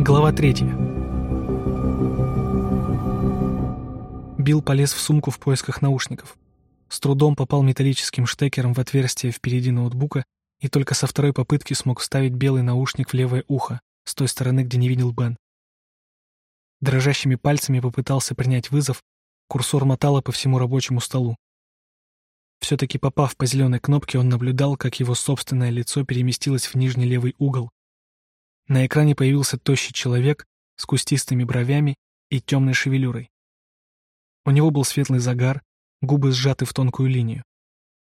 Глава третья. Билл полез в сумку в поисках наушников. С трудом попал металлическим штекером в отверстие впереди ноутбука и только со второй попытки смог вставить белый наушник в левое ухо, с той стороны, где не видел Бен. Дрожащими пальцами попытался принять вызов, курсор мотало по всему рабочему столу. Все-таки попав по зеленой кнопке, он наблюдал, как его собственное лицо переместилось в нижний левый угол, на экране появился тощий человек с кустистыми бровями и темной шевелюрой. У него был светлый загар, губы сжаты в тонкую линию.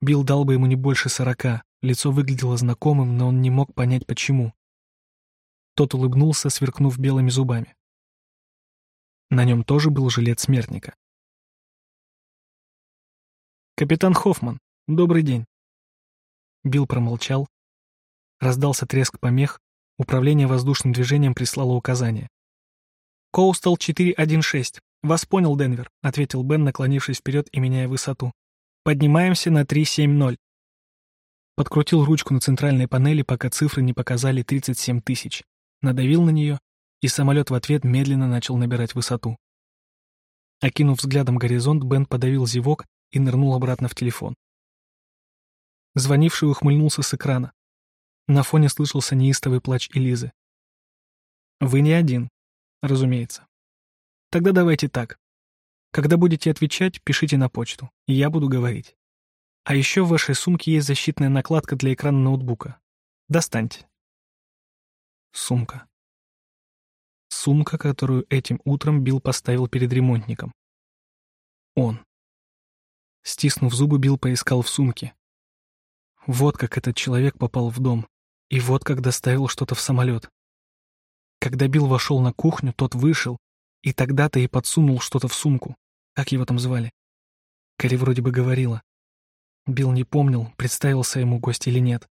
Билл дал бы ему не больше сорока, лицо выглядело знакомым, но он не мог понять, почему. Тот улыбнулся, сверкнув белыми зубами. На нем тоже был жилет смертника. «Капитан Хоффман, добрый день». Билл промолчал. Раздался треск помех, Управление воздушным движением прислало указание. «Коустал 416. Вас понял, Денвер», — ответил Бен, наклонившись вперед и меняя высоту. «Поднимаемся на 370». Подкрутил ручку на центральной панели, пока цифры не показали 37 тысяч. Надавил на нее, и самолет в ответ медленно начал набирать высоту. Окинув взглядом горизонт, Бен подавил зевок и нырнул обратно в телефон. Звонивший ухмыльнулся с экрана. На фоне слышался неистовый плач Элизы. «Вы не один, разумеется. Тогда давайте так. Когда будете отвечать, пишите на почту, и я буду говорить. А еще в вашей сумке есть защитная накладка для экрана ноутбука. Достаньте». Сумка. Сумка, которую этим утром Билл поставил перед ремонтником. Он. Стиснув зубы, Билл поискал в сумке. Вот как этот человек попал в дом. И вот как доставил что-то в самолет. Когда Билл вошел на кухню, тот вышел, и тогда-то и подсунул что-то в сумку. Как его там звали? Кэрри вроде бы говорила. Билл не помнил, представился ему гость или нет.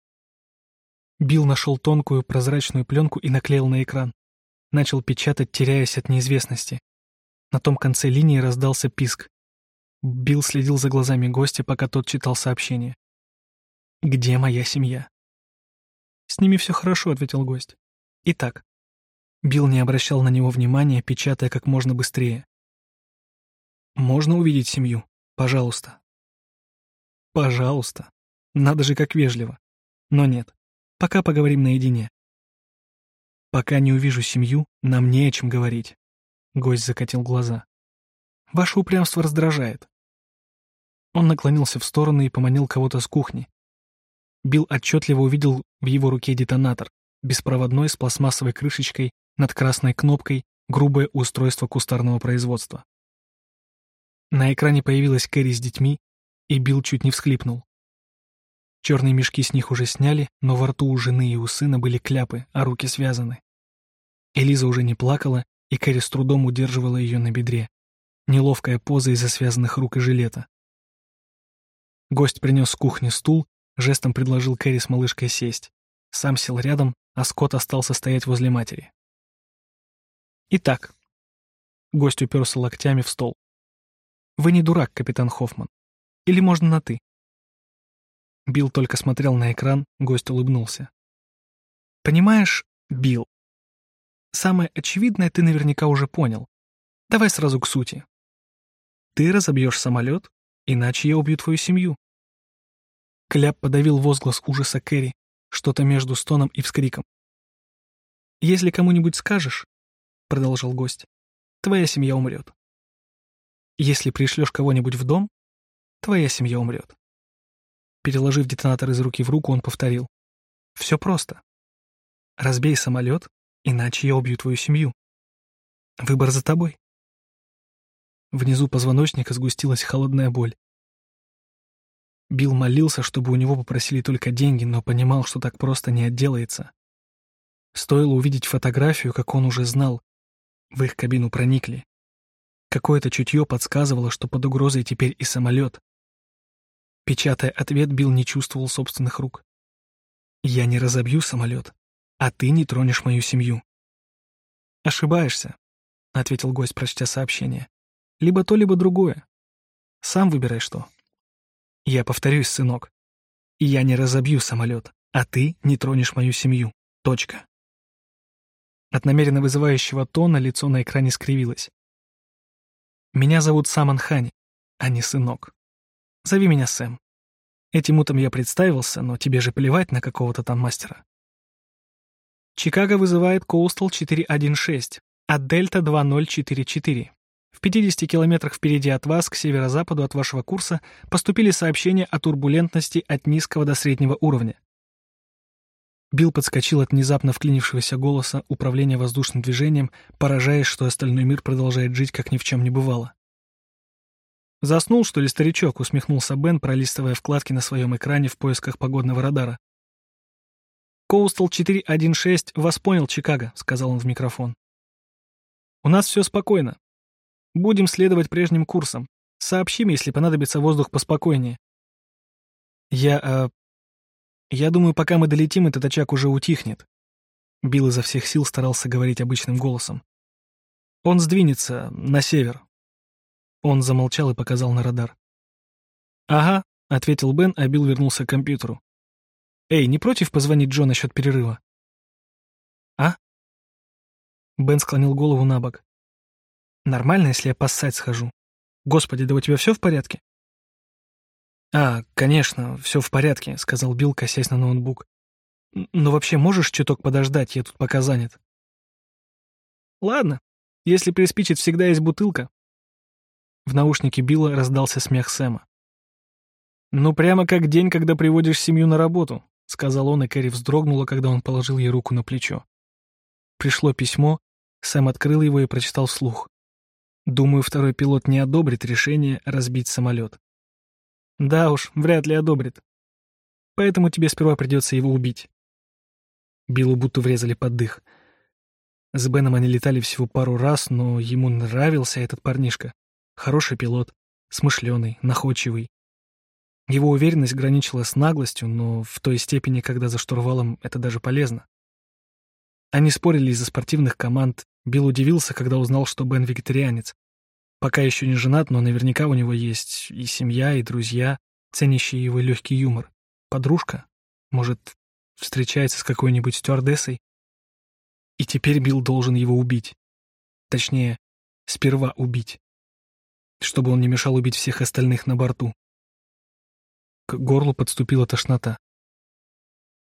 Билл нашел тонкую прозрачную пленку и наклеил на экран. Начал печатать, теряясь от неизвестности. На том конце линии раздался писк. Билл следил за глазами гостя, пока тот читал сообщение. «Где моя семья?» «С ними все хорошо», — ответил гость. «Итак». Билл не обращал на него внимания, печатая как можно быстрее. «Можно увидеть семью? Пожалуйста». «Пожалуйста. Надо же как вежливо. Но нет. Пока поговорим наедине». «Пока не увижу семью, нам не о чем говорить». Гость закатил глаза. «Ваше упрямство раздражает». Он наклонился в сторону и поманил кого-то с кухни, Билл отчетливо увидел в его руке детонатор, беспроводной с пластмассовой крышечкой над красной кнопкой, грубое устройство кустарного производства. На экране появилась Кэрри с детьми, и Билл чуть не всхлипнул. Черные мешки с них уже сняли, но во рту у жены и у сына были кляпы, а руки связаны. Элиза уже не плакала, и Кэрри с трудом удерживала ее на бедре. Неловкая поза из-за связанных рук и жилета. Гость принес с кухни стул Жестом предложил Кэрри с малышкой сесть. Сам сел рядом, а Скотт остался стоять возле матери. «Итак», — гость уперся локтями в стол. «Вы не дурак, капитан Хоффман. Или можно на «ты»?» Билл только смотрел на экран, гость улыбнулся. «Понимаешь, Билл, самое очевидное ты наверняка уже понял. Давай сразу к сути. Ты разобьешь самолет, иначе я убью твою семью. Кляп подавил возглас ужаса Кэрри, что-то между стоном и вскриком. «Если кому-нибудь скажешь, — продолжал гость, — твоя семья умрет. Если пришлешь кого-нибудь в дом, твоя семья умрет». Переложив детонатор из руки в руку, он повторил. «Все просто. Разбей самолет, иначе я убью твою семью. Выбор за тобой». Внизу позвоночника сгустилась холодная боль. Билл молился, чтобы у него попросили только деньги, но понимал, что так просто не отделается. Стоило увидеть фотографию, как он уже знал. В их кабину проникли. Какое-то чутье подсказывало, что под угрозой теперь и самолет. Печатая ответ, Билл не чувствовал собственных рук. «Я не разобью самолет, а ты не тронешь мою семью». «Ошибаешься», — ответил гость, прочтя сообщение. «Либо то, либо другое. Сам выбирай что». Я повторюсь, сынок. Я не разобью самолет, а ты не тронешь мою семью. Точка. От намеренно вызывающего тона лицо на экране скривилось. «Меня зовут Саман Хани, а не сынок. Зови меня Сэм. Этим утром я представился, но тебе же плевать на какого-то там мастера». Чикаго вызывает Коустал 416, а Дельта 2044. В 50 километрах впереди от вас, к северо-западу от вашего курса, поступили сообщения о турбулентности от низкого до среднего уровня. Билл подскочил от внезапно вклинившегося голоса управления воздушным движением, поражаясь, что остальной мир продолжает жить, как ни в чем не бывало. «Заснул, что ли, старичок?» — усмехнулся Бен, пролистывая вкладки на своем экране в поисках погодного радара. «Коустал 416 вас понял, Чикаго», — сказал он в микрофон. «У нас все спокойно. Будем следовать прежним курсам. Сообщим, если понадобится воздух поспокойнее». «Я, э, я думаю, пока мы долетим, этот очаг уже утихнет. Билл изо всех сил старался говорить обычным голосом. Он сдвинется на север. Он замолчал и показал на радар. «Ага», — ответил Бен, а Билл вернулся к компьютеру. «Эй, не против позвонить Джо насчет перерыва?» «А?» Бен склонил голову на бок. «Нормально, если я поссать схожу? Господи, да у тебя все в порядке?» «А, конечно, все в порядке», — сказал Билл, косясь на ноутбук. «Но вообще можешь чуток подождать, я тут пока занят». «Ладно, если приспичит, всегда есть бутылка». В наушнике Билла раздался смех Сэма. «Ну, прямо как день, когда приводишь семью на работу», — сказал он, и Кэрри вздрогнула, когда он положил ей руку на плечо. Пришло письмо, Сэм открыл его и прочитал вслух. «Думаю, второй пилот не одобрит решение разбить самолет». Да уж, вряд ли одобрит. Поэтому тебе сперва придется его убить. Биллу будто врезали под дых. С Беном они летали всего пару раз, но ему нравился этот парнишка. Хороший пилот, смышленый, находчивый. Его уверенность граничила с наглостью, но в той степени, когда за штурвалом это даже полезно. Они спорили из-за спортивных команд. Билл удивился, когда узнал, что Бен вегетарианец. Пока еще не женат, но наверняка у него есть и семья, и друзья, ценящие его легкий юмор. Подружка? Может, встречается с какой-нибудь стюардессой? И теперь Билл должен его убить. Точнее, сперва убить. Чтобы он не мешал убить всех остальных на борту. К горлу подступила тошнота.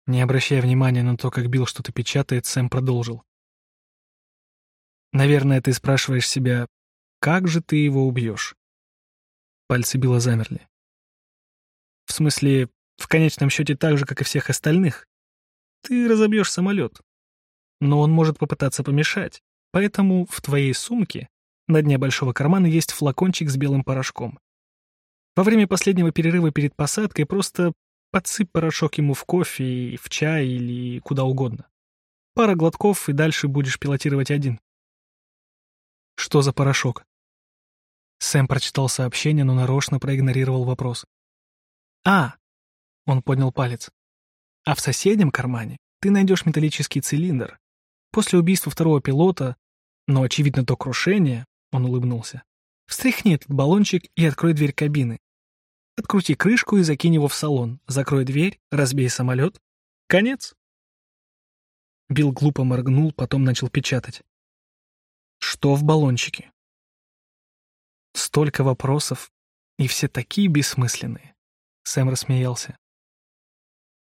Не обращая внимания на то, как Билл что-то печатает, Сэм продолжил. «Наверное, ты спрашиваешь себя, как же ты его убьешь? Пальцы Билла замерли. В смысле, в конечном счете так же, как и всех остальных. Ты разобьешь самолет. Но он может попытаться помешать. Поэтому в твоей сумке на дне большого кармана есть флакончик с белым порошком. Во время последнего перерыва перед посадкой просто подсыпь порошок ему в кофе, в чай или куда угодно. Пара глотков, и дальше будешь пилотировать один. Что за порошок? Сэм прочитал сообщение, но нарочно проигнорировал вопрос. «А!» — он поднял палец. «А в соседнем кармане ты найдешь металлический цилиндр. После убийства второго пилота, но, очевидно, до крушения, — он улыбнулся, — встряхни этот баллончик и открой дверь кабины. Открути крышку и закинь его в салон. Закрой дверь, разбей самолет. Конец». Билл глупо моргнул, потом начал печатать. «Что в баллончике?» Столько вопросов, и все такие бессмысленные. Сэм рассмеялся.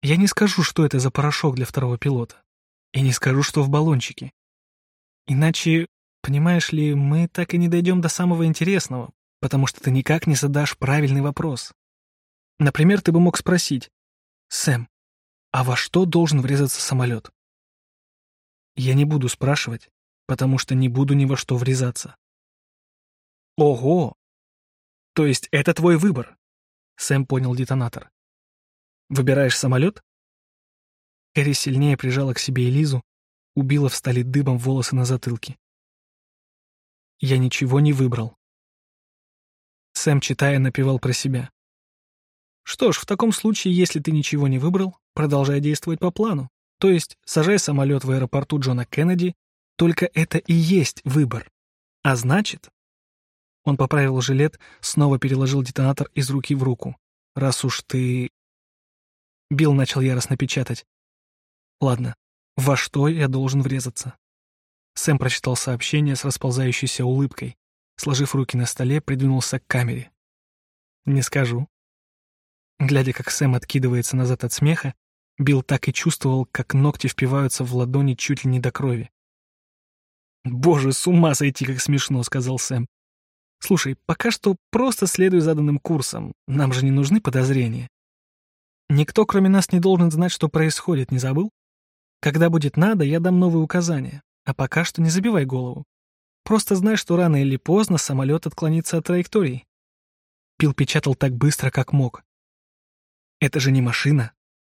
Я не скажу, что это за порошок для второго пилота. И не скажу, что в баллончике. Иначе, понимаешь ли, мы так и не дойдем до самого интересного, потому что ты никак не задашь правильный вопрос. Например, ты бы мог спросить, «Сэм, а во что должен врезаться самолет?» Я не буду спрашивать, потому что не буду ни во что врезаться. Ого! То есть это твой выбор? Сэм понял детонатор. Выбираешь самолет? Кэрри сильнее прижала к себе Элизу, убила встали дыбом волосы на затылке. Я ничего не выбрал. Сэм, читая, напевал про себя. Что ж, в таком случае, если ты ничего не выбрал, продолжай действовать по плану. То есть сажай самолет в аэропорту Джона Кеннеди, только это и есть выбор. А значит, он поправил жилет, снова переложил детонатор из руки в руку. «Раз уж ты...» Билл начал яростно печатать. «Ладно, во что я должен врезаться?» Сэм прочитал сообщение с расползающейся улыбкой. Сложив руки на столе, придвинулся к камере. «Не скажу». Глядя, как Сэм откидывается назад от смеха, Билл так и чувствовал, как ногти впиваются в ладони чуть ли не до крови. «Боже, с ума сойти, как смешно», — сказал Сэм. «Слушай, пока что просто следуй заданным курсом. Нам же не нужны подозрения. Никто, кроме нас, не должен знать, что происходит, не забыл? Когда будет надо, я дам новые указания. А пока что не забивай голову. Просто знай, что рано или поздно самолет отклонится от траектории. Пил печатал так быстро, как мог. Это же не машина.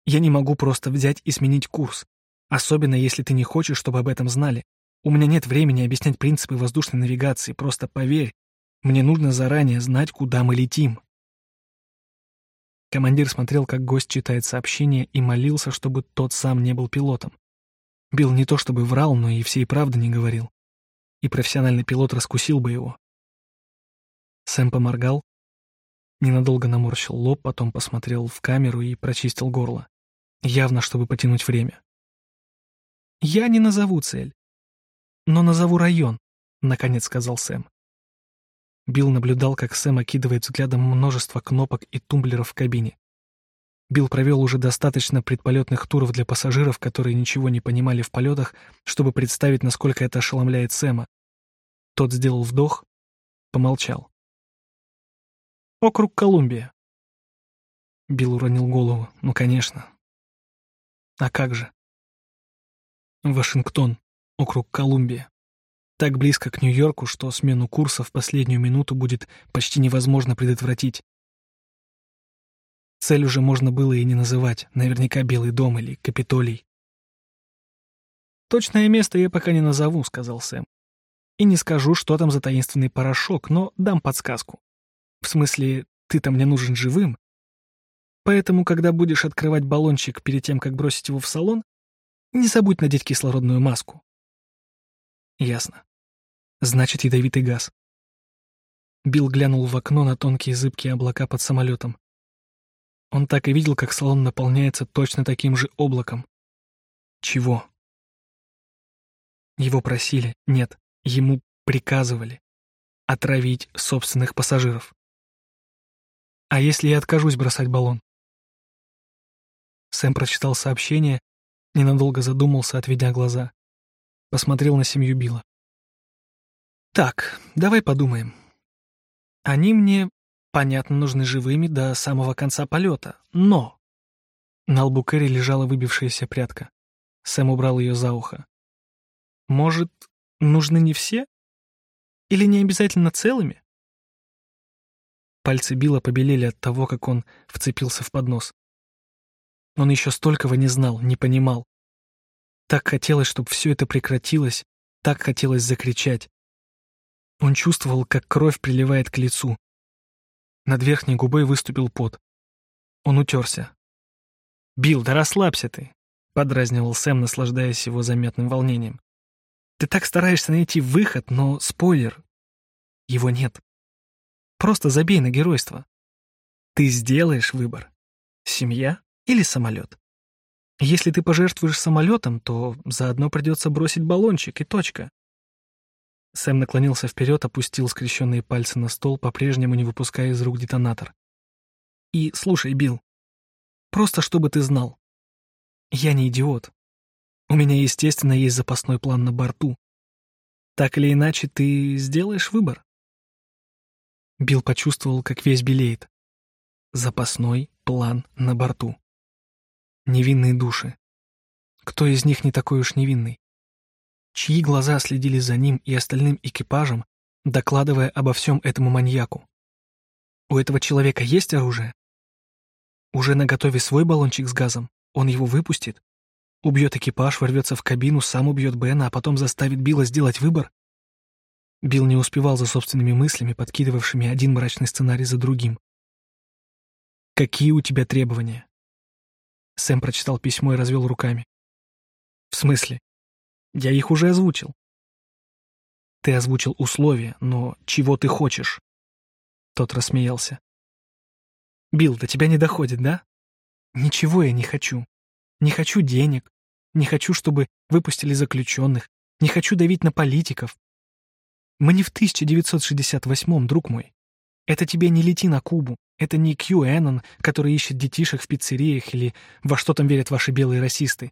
Я не могу просто взять и сменить курс. Особенно, если ты не хочешь, чтобы об этом знали. У меня нет времени объяснять принципы воздушной навигации, просто поверь. Мне нужно заранее знать, куда мы летим. Командир смотрел, как гость читает сообщение, и молился, чтобы тот сам не был пилотом. Билл не то чтобы врал, но и всей правды не говорил. И профессиональный пилот раскусил бы его. Сэм поморгал, ненадолго наморщил лоб, потом посмотрел в камеру и прочистил горло. Явно, чтобы потянуть время. «Я не назову цель, но назову район», — наконец сказал Сэм. Билл наблюдал, как Сэм окидывает взглядом множество кнопок и тумблеров в кабине. Билл провел уже достаточно предполетных туров для пассажиров, которые ничего не понимали в полетах, чтобы представить, насколько это ошеломляет Сэма. Тот сделал вдох, помолчал. «Округ Колумбия». Билл уронил голову. «Ну, конечно». «А как же?» «Вашингтон, округ Колумбия» так близко к Нью-Йорку, что смену курса в последнюю минуту будет почти невозможно предотвратить. Цель уже можно было и не называть, наверняка Белый дом или Капитолий. «Точное место я пока не назову», — сказал Сэм. «И не скажу, что там за таинственный порошок, но дам подсказку. В смысле, ты-то мне нужен живым. Поэтому, когда будешь открывать баллончик перед тем, как бросить его в салон, не забудь надеть кислородную маску». «Ясно. Значит, ядовитый газ. Билл глянул в окно на тонкие зыбкие облака под самолетом. Он так и видел, как салон наполняется точно таким же облаком. Чего? Его просили, нет, ему приказывали отравить собственных пассажиров. А если я откажусь бросать баллон? Сэм прочитал сообщение, ненадолго задумался, отведя глаза. Посмотрел на семью Билла. Так, давай подумаем. Они мне, понятно, нужны живыми до самого конца полета, но... На лбу Кэрри лежала выбившаяся прядка. Сэм убрал ее за ухо. Может, нужны не все? Или не обязательно целыми? Пальцы Билла побелели от того, как он вцепился в поднос. Он еще столького не знал, не понимал. Так хотелось, чтобы все это прекратилось, так хотелось закричать. Он чувствовал, как кровь приливает к лицу. Над верхней губой выступил пот. Он утерся. «Билл, да расслабься ты!» — подразнивал Сэм, наслаждаясь его заметным волнением. «Ты так стараешься найти выход, но, спойлер, его нет. Просто забей на геройство. Ты сделаешь выбор. Семья или самолет. Если ты пожертвуешь самолетом, то заодно придется бросить баллончик и точка. Сэм наклонился вперед, опустил скрещенные пальцы на стол, по-прежнему не выпуская из рук детонатор. «И слушай, Билл, просто чтобы ты знал. Я не идиот. У меня, естественно, есть запасной план на борту. Так или иначе, ты сделаешь выбор». Билл почувствовал, как весь белеет. Запасной план на борту. Невинные души. Кто из них не такой уж невинный? Чьи глаза следили за ним и остальным экипажем, докладывая обо всем этому маньяку. У этого человека есть оружие? Уже наготове свой баллончик с газом, он его выпустит, убьет экипаж, ворвется в кабину, сам убьет Бена, а потом заставит Билла сделать выбор? Билл не успевал за собственными мыслями, подкидывавшими один мрачный сценарий за другим. «Какие у тебя требования?» Сэм прочитал письмо и развел руками. «В смысле? Я их уже озвучил. Ты озвучил условия, но чего ты хочешь? Тот рассмеялся. Билл, до тебя не доходит, да? Ничего я не хочу. Не хочу денег. Не хочу, чтобы выпустили заключенных. Не хочу давить на политиков. Мы не в 1968-м, друг мой. Это тебе не лети на Кубу. Это не Кью Эннон, который ищет детишек в пиццериях или во что там верят ваши белые расисты.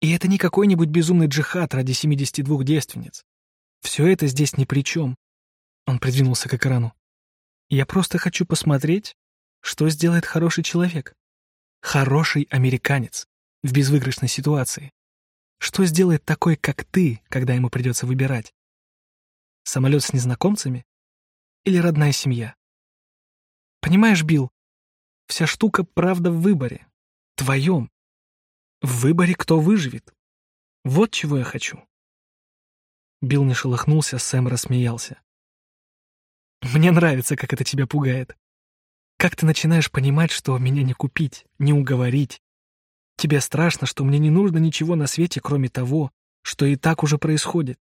И это не какой-нибудь безумный джихад ради 72 девственниц. Все это здесь ни при чем. Он придвинулся к экрану. Я просто хочу посмотреть, что сделает хороший человек. Хороший американец в безвыигрышной ситуации. Что сделает такой, как ты, когда ему придется выбирать? Самолет с незнакомцами? Или родная семья? Понимаешь, Билл, вся штука правда в выборе. Твоем. В выборе, кто выживет. Вот чего я хочу. Билл не шелохнулся, Сэм рассмеялся. Мне нравится, как это тебя пугает. Как ты начинаешь понимать, что меня не купить, не уговорить. Тебе страшно, что мне не нужно ничего на свете, кроме того, что и так уже происходит.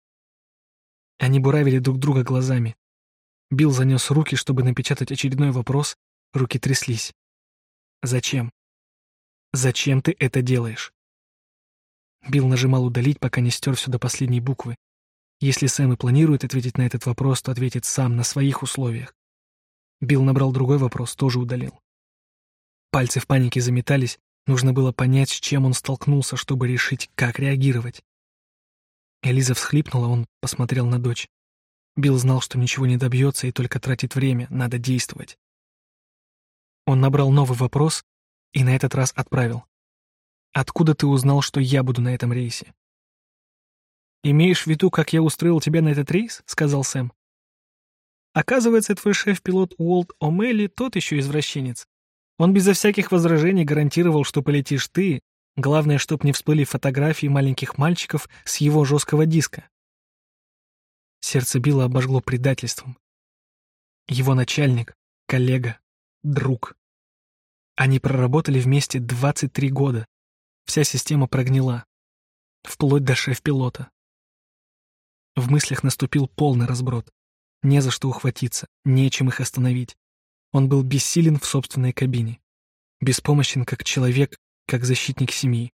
Они буравили друг друга глазами. Билл занес руки, чтобы напечатать очередной вопрос, руки тряслись. «Зачем? Зачем ты это делаешь?» Билл нажимал «удалить», пока не стер все до последней буквы. Если Сэм и планирует ответить на этот вопрос, то ответит сам, на своих условиях. Билл набрал другой вопрос, тоже удалил. Пальцы в панике заметались, нужно было понять, с чем он столкнулся, чтобы решить, как реагировать. Элиза всхлипнула, он посмотрел на дочь. Билл знал, что ничего не добьется и только тратит время, надо действовать. Он набрал новый вопрос и на этот раз отправил. «Откуда ты узнал, что я буду на этом рейсе?» «Имеешь в виду, как я устроил тебя на этот рейс?» — сказал Сэм. «Оказывается, твой шеф-пилот Уолт О'Мелли тот еще извращенец. Он безо всяких возражений гарантировал, что полетишь ты, главное, чтоб не всплыли фотографии маленьких мальчиков с его жесткого диска». Сердце Билла обожгло предательством. Его начальник, коллега, друг. Они проработали вместе 23 года. Вся система прогнила. Вплоть до шеф-пилота. В мыслях наступил полный разброд. Не за что ухватиться, нечем их остановить. Он был бессилен в собственной кабине. Беспомощен как человек, как защитник семьи.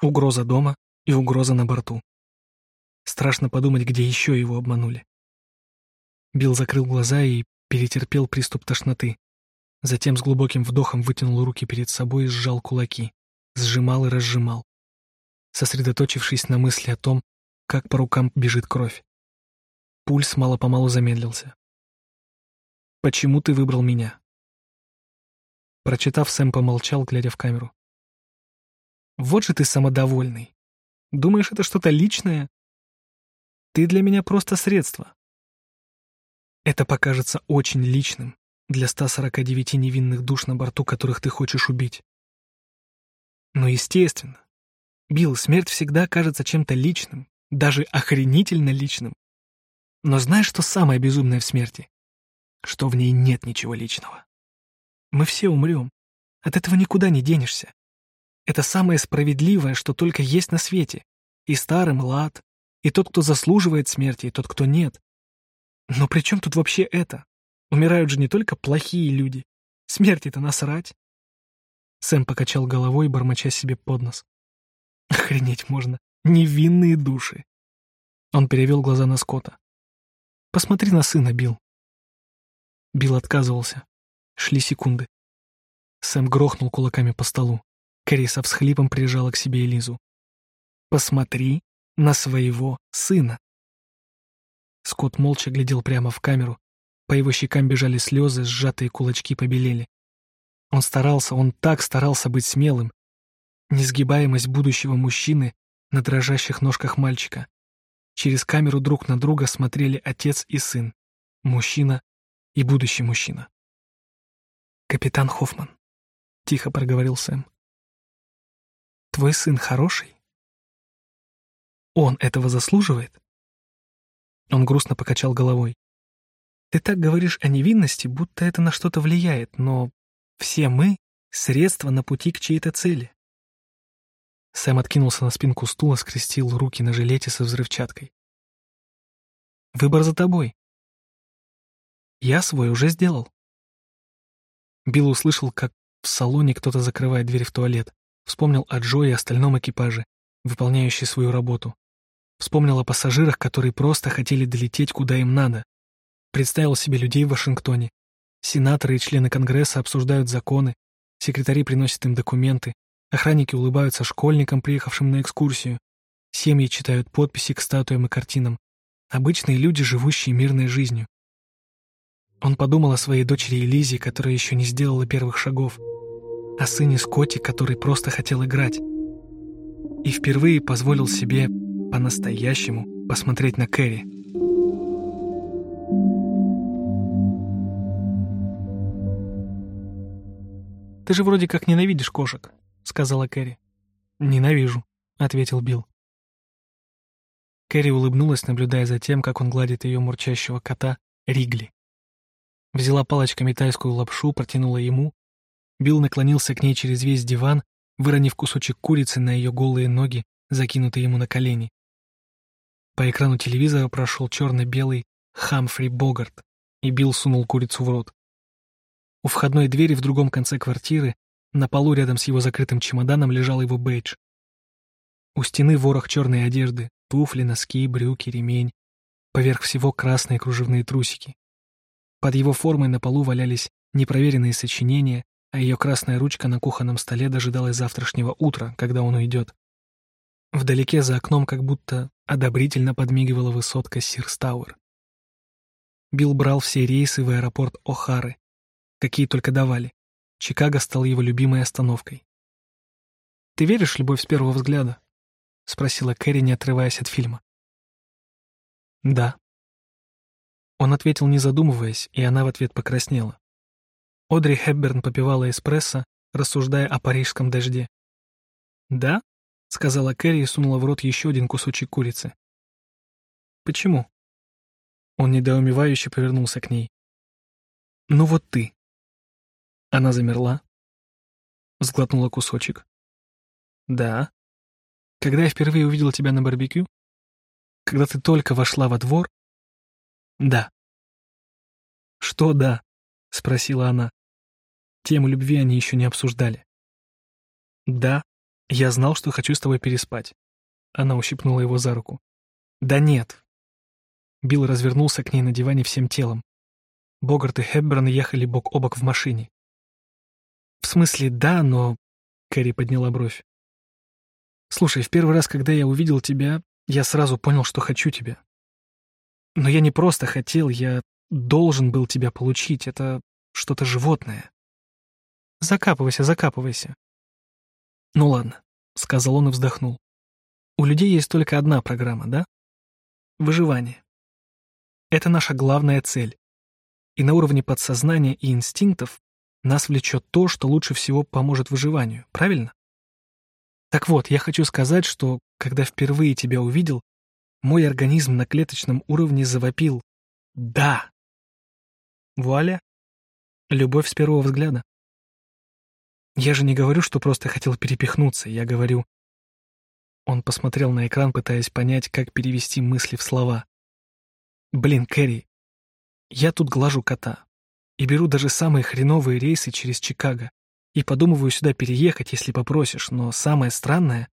Угроза дома и угроза на борту. Страшно подумать, где еще его обманули. Билл закрыл глаза и перетерпел приступ тошноты. Затем с глубоким вдохом вытянул руки перед собой и сжал кулаки. Сжимал и разжимал. Сосредоточившись на мысли о том, как по рукам бежит кровь. Пульс мало-помалу замедлился. «Почему ты выбрал меня?» Прочитав, Сэм помолчал, глядя в камеру. «Вот же ты самодовольный. Думаешь, это что-то личное? Ты для меня просто средство. Это покажется очень личным для 149 невинных душ на борту, которых ты хочешь убить. Но естественно, Билл, смерть всегда кажется чем-то личным, даже охренительно личным. Но знаешь, что самое безумное в смерти? Что в ней нет ничего личного. Мы все умрем. От этого никуда не денешься. Это самое справедливое, что только есть на свете. И старый млад, и тот, кто заслуживает смерти, и тот, кто нет. Но при чем тут вообще это? Умирают же не только плохие люди. Смерти-то насрать. Сэм покачал головой, бормоча себе под нос. Охренеть можно. Невинные души. Он перевел глаза на Скотта. «Посмотри на сына, Билл». Билл отказывался. Шли секунды. Сэм грохнул кулаками по столу. Кэрри со всхлипом прижала к себе Элизу. «Посмотри на своего сына». Скотт молча глядел прямо в камеру. По его щекам бежали слезы, сжатые кулачки побелели. Он старался, он так старался быть смелым. Несгибаемость будущего мужчины на дрожащих ножках мальчика. Через камеру друг на друга смотрели отец и сын, мужчина и будущий мужчина. «Капитан Хоффман», — тихо проговорил Сэм. «Твой сын хороший? Он этого заслуживает?» Он грустно покачал головой. «Ты так говоришь о невинности, будто это на что-то влияет, но все мы — средства на пути к чьей-то цели. Сэм откинулся на спинку стула, скрестил руки на жилете со взрывчаткой. «Выбор за тобой». «Я свой уже сделал». Билл услышал, как в салоне кто-то закрывает дверь в туалет. Вспомнил о Джо и остальном экипаже, выполняющий свою работу. Вспомнил о пассажирах, которые просто хотели долететь куда им надо. Представил себе людей в Вашингтоне. Сенаторы и члены Конгресса обсуждают законы, секретари приносят им документы, охранники улыбаются школьникам, приехавшим на экскурсию, семьи читают подписи к статуям и картинам. Обычные люди, живущие мирной жизнью. Он подумал о своей дочери Элизе, которая еще не сделала первых шагов, о сыне Скотти, который просто хотел играть. И впервые позволил себе по-настоящему посмотреть на Кэрри. «Ты же вроде как ненавидишь кошек», — сказала Кэрри. «Ненавижу», — ответил Билл. Кэрри улыбнулась, наблюдая за тем, как он гладит ее мурчащего кота Ригли. Взяла палочками тайскую лапшу, протянула ему. Билл наклонился к ней через весь диван, выронив кусочек курицы на ее голые ноги, закинутые ему на колени. По экрану телевизора прошел черно-белый Хамфри Богарт, и Билл сунул курицу в рот. У входной двери в другом конце квартиры, на полу рядом с его закрытым чемоданом, лежал его бейдж. У стены ворох черной одежды, туфли, носки, брюки, ремень. Поверх всего красные кружевные трусики. Под его формой на полу валялись непроверенные сочинения, а ее красная ручка на кухонном столе дожидалась завтрашнего утра, когда он уйдет. Вдалеке за окном как будто одобрительно подмигивала высотка Сирстауэр. Билл брал все рейсы в аэропорт О'Хары, какие только давали. Чикаго стал его любимой остановкой. «Ты веришь в любовь с первого взгляда?» — спросила Кэрри, не отрываясь от фильма. «Да», он ответил, не задумываясь, и она в ответ покраснела. Одри Хепберн попивала эспрессо, рассуждая о парижском дожде. «Да?» — сказала Кэрри и сунула в рот еще один кусочек курицы. «Почему?» Он недоумевающе повернулся к ней. «Ну вот ты». Она замерла, сглотнула кусочек. «Да. Когда я впервые увидела тебя на барбекю? Когда ты только вошла во двор, «Да». «Что «да»?» — спросила она. Тему любви они еще не обсуждали. «Да, я знал, что хочу с тобой переспать». Она ущипнула его за руку. «Да нет». Билл развернулся к ней на диване всем телом. Богарт и Хепберн ехали бок о бок в машине. «В смысле, да, но...» Кэрри подняла бровь. «Слушай, в первый раз, когда я увидел тебя, я сразу понял, что хочу тебя. Но я не просто хотел, я должен был тебя получить. Это что-то животное. Закапывайся, закапывайся. Ну ладно, — сказал он и вздохнул. У людей есть только одна программа, да? Выживание. Это наша главная цель. И на уровне подсознания и инстинктов нас влечет то, что лучше всего поможет выживанию, правильно? Так вот, я хочу сказать, что, когда впервые тебя увидел, мой организм на клеточном уровне завопил «Да!». Вуаля! Любовь с первого взгляда. Я же не говорю, что просто хотел перепихнуться, я говорю... Он посмотрел на экран, пытаясь понять, как перевести мысли в слова. Блин, Кэрри, я тут глажу кота и беру даже самые хреновые рейсы через Чикаго и подумываю сюда переехать, если попросишь, но самое странное,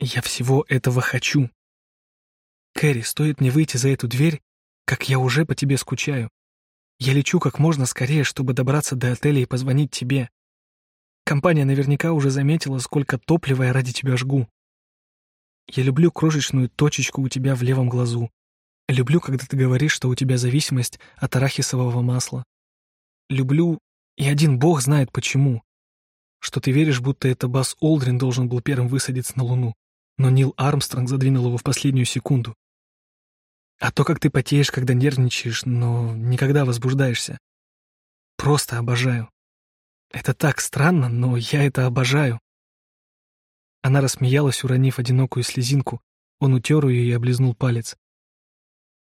я всего этого хочу. Кэрри, стоит мне выйти за эту дверь, как я уже по тебе скучаю. Я лечу как можно скорее, чтобы добраться до отеля и позвонить тебе. Компания наверняка уже заметила, сколько топлива я ради тебя жгу. Я люблю крошечную точечку у тебя в левом глазу. Люблю, когда ты говоришь, что у тебя зависимость от арахисового масла. Люблю, и один бог знает почему. Что ты веришь, будто это Бас Олдрин должен был первым высадиться на Луну, но Нил Армстронг задвинул его в последнюю секунду. А то, как ты потеешь, когда нервничаешь, но никогда возбуждаешься. Просто обожаю. Это так странно, но я это обожаю. Она рассмеялась, уронив одинокую слезинку. Он утер ее и облизнул палец.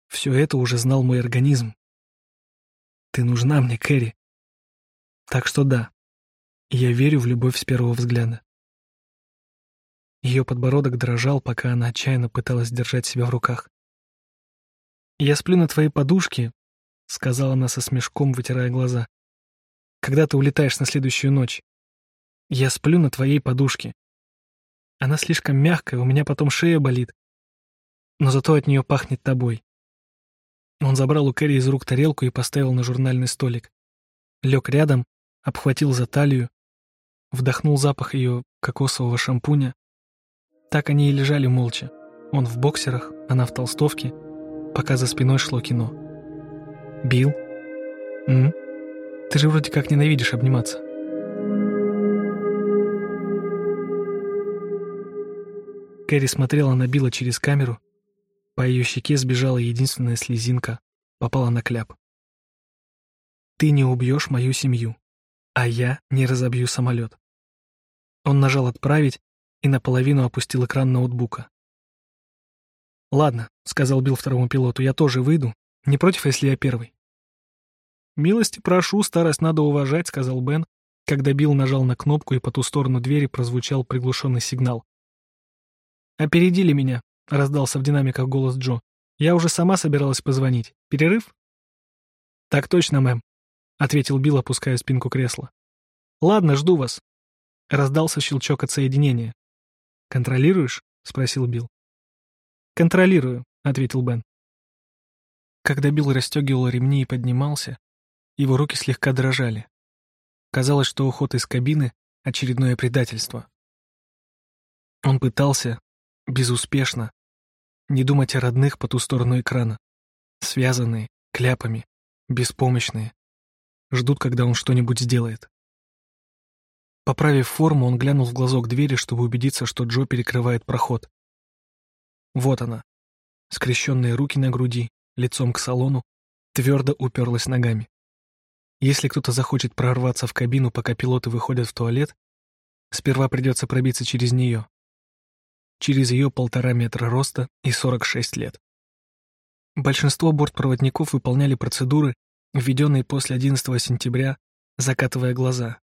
Все это уже знал мой организм. Ты нужна мне, Кэрри. Так что да, я верю в любовь с первого взгляда. Ее подбородок дрожал, пока она отчаянно пыталась держать себя в руках. «Я сплю на твоей подушке», — сказала она со смешком, вытирая глаза. «Когда ты улетаешь на следующую ночь? Я сплю на твоей подушке. Она слишком мягкая, у меня потом шея болит. но зато от нее пахнет тобой. Он забрал у Кэрри из рук тарелку и поставил на журнальный столик. Лег рядом, обхватил за талию, вдохнул запах ее кокосового шампуня. Так они и лежали молча. Он в боксерах, она в толстовке, пока за спиной шло кино. «Билл? М? Ты же вроде как ненавидишь обниматься». Кэрри смотрела на Билла через камеру. По ее щеке сбежала единственная слезинка, попала на кляп. «Ты не убьешь мою семью, а я не разобью самолет». Он нажал «Отправить» и наполовину опустил экран ноутбука. «Ладно», — сказал Билл второму пилоту, — «я тоже выйду. Не против, если я первый?» «Милости прошу, старость надо уважать», — сказал Бен, когда Билл нажал на кнопку и по ту сторону двери прозвучал приглушенный сигнал. «Опередили меня», — раздался в динамиках голос Джо. «Я уже сама собиралась позвонить. Перерыв?» «Так точно, мэм», — ответил Билл, опуская спинку кресла. «Ладно, жду вас». Раздался щелчок отсоединения. «Контролируешь?» — спросил Билл. «Контролирую», — ответил Бен. Когда Билл расстегивал ремни и поднимался, его руки слегка дрожали. Казалось, что уход из кабины — очередное предательство. Он пытался, безуспешно, не думать о родных по ту сторону экрана. Связанные, кляпами, беспомощные. Ждут, когда он что-нибудь сделает. Поправив форму, он глянул в глазок двери, чтобы убедиться, что Джо перекрывает проход. Вот она. Скрещенные руки на груди, лицом к салону, твердо уперлась ногами. Если кто-то захочет прорваться в кабину, пока пилоты выходят в туалет, сперва придется пробиться через нее. Через ее полтора метра роста и 46 лет. Большинство бортпроводников выполняли процедуры, введенные после 11 сентября, закатывая глаза.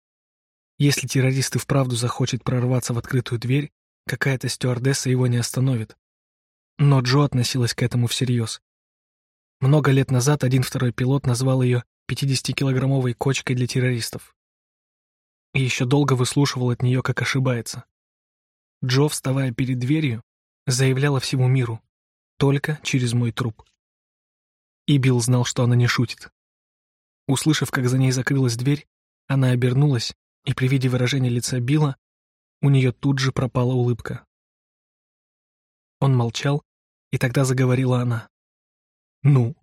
Если террорист и вправду захочет прорваться в открытую дверь, какая-то стюардесса его не остановит. Но Джо относилась к этому всерьез. Много лет назад один второй пилот назвал ее 50-килограммовой кочкой для террористов. И еще долго выслушивал от нее, как ошибается. Джо, вставая перед дверью, заявляла всему миру «только через мой труп». И Билл знал, что она не шутит. Услышав, как за ней закрылась дверь, она обернулась, и при виде выражения лица Билла у нее тут же пропала улыбка. Он молчал, и тогда заговорила она. «Ну?»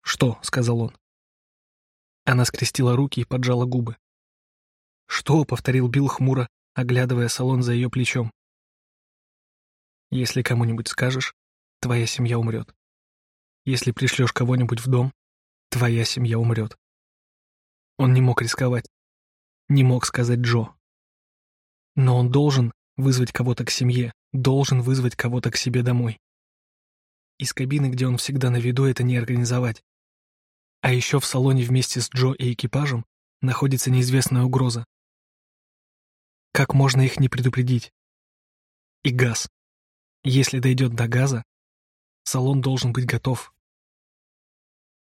«Что?» — сказал он. Она скрестила руки и поджала губы. «Что?» — повторил Билл хмуро, оглядывая салон за ее плечом. «Если кому-нибудь скажешь, твоя семья умрет. Если пришлешь кого-нибудь в дом, твоя семья умрет». Он не мог рисковать. Не мог сказать Джо. Но он должен вызвать кого-то к семье, должен вызвать кого-то к себе домой. Из кабины, где он всегда на виду, это не организовать. А еще в салоне вместе с Джо и экипажем находится неизвестная угроза. Как можно их не предупредить? И газ. Если дойдет до газа, салон должен быть готов.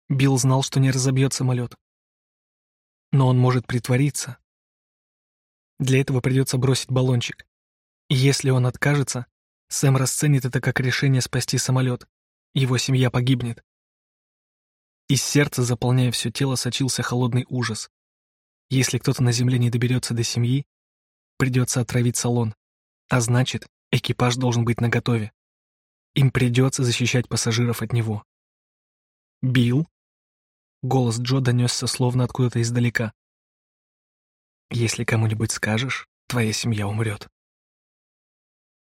Билл знал, что не разобьет самолет. Но он может притвориться. Для этого придется бросить баллончик. Если он откажется, Сэм расценит это как решение спасти самолет. Его семья погибнет. Из сердца, заполняя все тело, сочился холодный ужас. Если кто-то на земле не доберется до семьи, придется отравить салон. А значит, экипаж должен быть наготове. Им придется защищать пассажиров от него. «Билл?» Голос Джо донесся словно откуда-то издалека. «Если кому-нибудь скажешь, твоя семья умрет».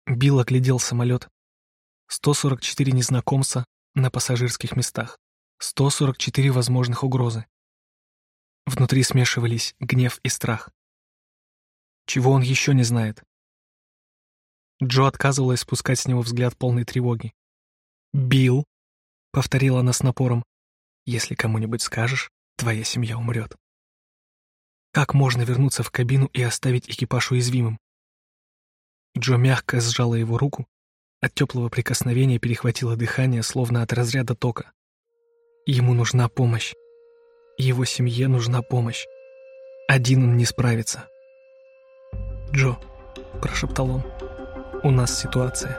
Билл оглядел самолет. 144 незнакомца на пассажирских местах. 144 возможных угрозы. Внутри смешивались гнев и страх. Чего он еще не знает? Джо отказывалась спускать с него взгляд полной тревоги. «Билл», — повторила она с напором, — «если кому-нибудь скажешь, твоя семья умрет». Как можно вернуться в кабину и оставить экипаж уязвимым? Джо мягко сжала его руку, от теплого прикосновения перехватило дыхание, словно от разряда тока. Ему нужна помощь. Его семье нужна помощь. Один он не справится. «Джо», — прошептал он, — «у нас ситуация».